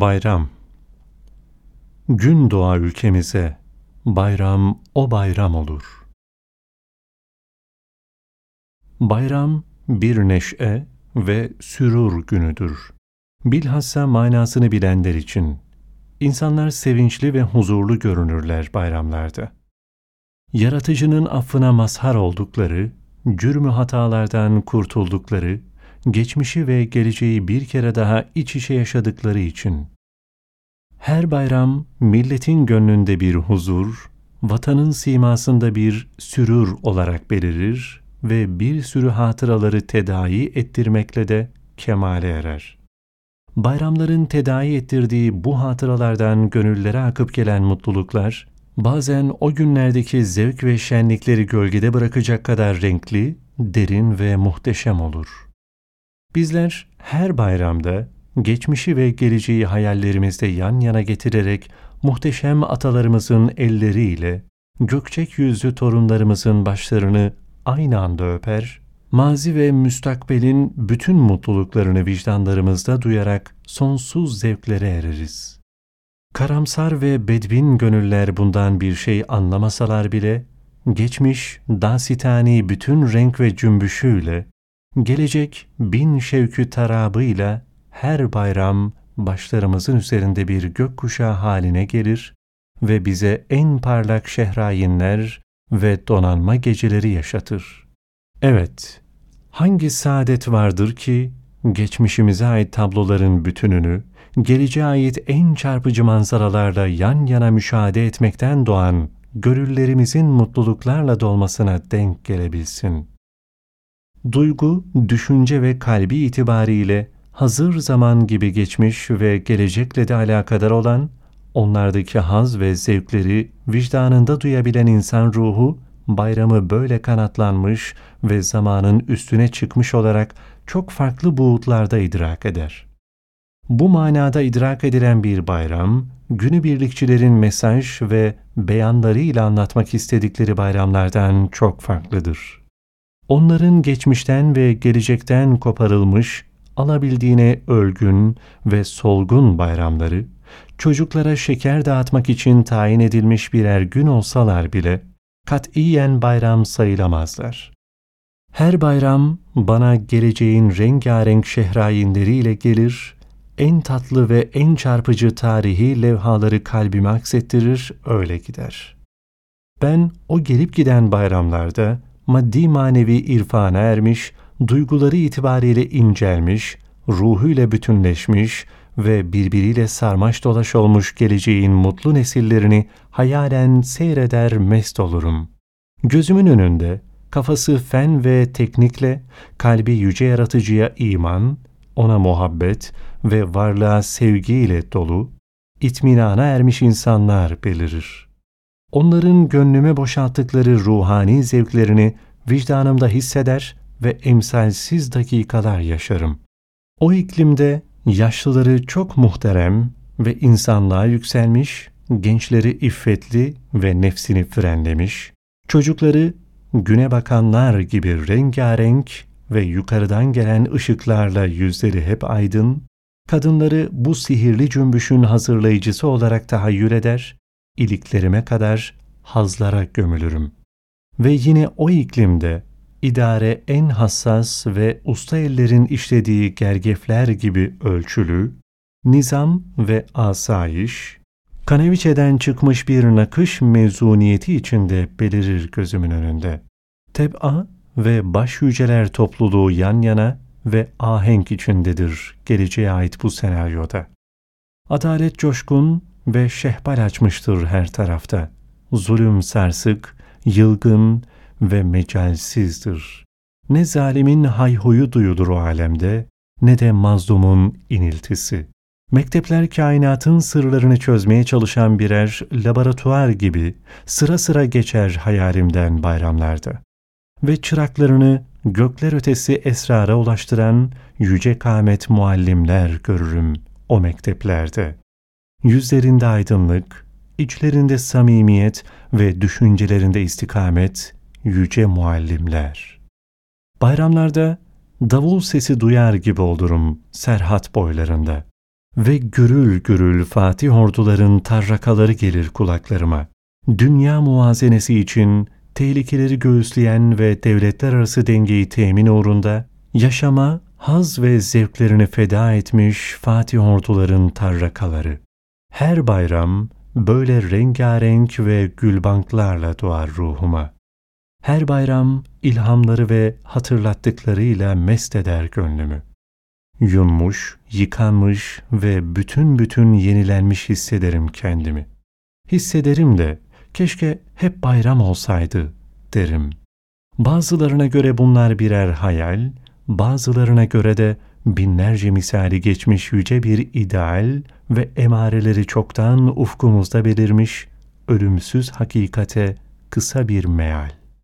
Bayram Gün doğa ülkemize, bayram o bayram olur. Bayram bir neşe ve sürur günüdür. Bilhassa manasını bilenler için. İnsanlar sevinçli ve huzurlu görünürler bayramlarda. Yaratıcının affına mazhar oldukları, cürmü hatalardan kurtuldukları, geçmişi ve geleceği bir kere daha iç içe yaşadıkları için. Her bayram milletin gönlünde bir huzur, vatanın simasında bir sürür olarak belirir ve bir sürü hatıraları tedavi ettirmekle de kemale erer. Bayramların tedavi ettirdiği bu hatıralardan gönüllere akıp gelen mutluluklar, bazen o günlerdeki zevk ve şenlikleri gölgede bırakacak kadar renkli, derin ve muhteşem olur. Bizler her bayramda geçmişi ve geleceği hayallerimizde yan yana getirerek muhteşem atalarımızın elleriyle gökçek yüzlü torunlarımızın başlarını aynı anda öper, mazi ve müstakbelin bütün mutluluklarını vicdanlarımızda duyarak sonsuz zevklere ereriz. Karamsar ve bedbin gönüller bundan bir şey anlamasalar bile, geçmiş, dasitani bütün renk ve cümbüşüyle, gelecek bin şevkü tarabıyla her bayram başlarımızın üzerinde bir gökkuşağı haline gelir ve bize en parlak şehrayinler ve donanma geceleri yaşatır. Evet, hangi saadet vardır ki geçmişimize ait tabloların bütününü, geleceğe ait en çarpıcı manzaralarla yan yana müşahede etmekten doğan gönüllerimizin mutluluklarla dolmasına denk gelebilsin. Duygu, düşünce ve kalbi itibariyle hazır zaman gibi geçmiş ve gelecekle de alakadar olan, onlardaki haz ve zevkleri vicdanında duyabilen insan ruhu, bayramı böyle kanatlanmış ve zamanın üstüne çıkmış olarak çok farklı buğutlarda idrak eder. Bu manada idrak edilen bir bayram, günübirlikçilerin mesaj ve beyanlarıyla anlatmak istedikleri bayramlardan çok farklıdır. Onların geçmişten ve gelecekten koparılmış, alabildiğine ölgün ve solgun bayramları, çocuklara şeker dağıtmak için tayin edilmiş birer gün olsalar bile, katiyen bayram sayılamazlar. Her bayram bana geleceğin rengarenk şehrayinleriyle gelir, en tatlı ve en çarpıcı tarihi levhaları kalbime aksettirir, öyle gider. Ben o gelip giden bayramlarda maddi manevi irfana ermiş, duyguları itibariyle incelmiş, ruhuyla bütünleşmiş ve birbiriyle sarmaş dolaş olmuş geleceğin mutlu nesillerini hayalen seyreder mest olurum. Gözümün önünde kafası fen ve teknikle, kalbi yüce yaratıcıya iman, ona muhabbet ve varlığa sevgiyle dolu, itminana ermiş insanlar belirir. Onların gönlüme boşalttıkları ruhani zevklerini vicdanımda hisseder ve emsalsiz dakikalar yaşarım. O iklimde yaşlıları çok muhterem ve insanlığa yükselmiş, gençleri iffetli ve nefsini frenlemiş, çocukları güne bakanlar gibi rengarenk ve yukarıdan gelen ışıklarla yüzleri hep aydın, kadınları bu sihirli cümbüşün hazırlayıcısı olarak tahayyül eder, iliklerime kadar hazlara gömülürüm. Ve yine o iklimde idare en hassas ve usta ellerin işlediği gergefler gibi ölçülü, nizam ve asayiş, Kaneviçe'den çıkmış bir nakış mevzuniyeti içinde belirir gözümün önünde. Teb'a ve baş yüceler topluluğu yan yana ve ahenk içindedir geleceğe ait bu senaryoda. Adalet coşkun ve şehbal açmıştır her tarafta. Zulüm sarsık, yılgın ve mecalsizdir. Ne zalimin hayhuyu duyulur o alemde, ne de mazlumun iniltisi. Mektepler kainatın sırlarını çözmeye çalışan birer laboratuvar gibi sıra sıra geçer hayalimden bayramlarda. Ve çıraklarını gökler ötesi esrara ulaştıran yüce kâmet muallimler görürüm o mekteplerde. Yüzlerinde aydınlık, içlerinde samimiyet ve düşüncelerinde istikamet, yüce muallimler. Bayramlarda davul sesi duyar gibi olurum Serhat boylarında. ve gürül gürül Fatih orduların tarrakaları gelir kulaklarıma. Dünya muvazenesi için tehlikeleri göğüsleyen ve devletler arası dengeyi temin uğrunda yaşama, haz ve zevklerini feda etmiş Fatih orduların tarrakaları. Her bayram böyle rengarenk ve gülbanklarla doğar ruhuma. Her bayram ilhamları ve hatırlattıklarıyla mest eder gönlümü. Yunmuş, yıkanmış ve bütün bütün yenilenmiş hissederim kendimi. Hissederim de keşke hep bayram olsaydı derim. Bazılarına göre bunlar birer hayal, bazılarına göre de binlerce misali geçmiş yüce bir ideal ve emareleri çoktan ufkumuzda belirmiş ölümsüz hakikate kısa bir meal.